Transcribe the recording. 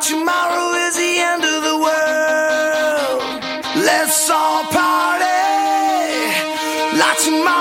tomorrow is the end of the world. Let's all party. Like tomorrow.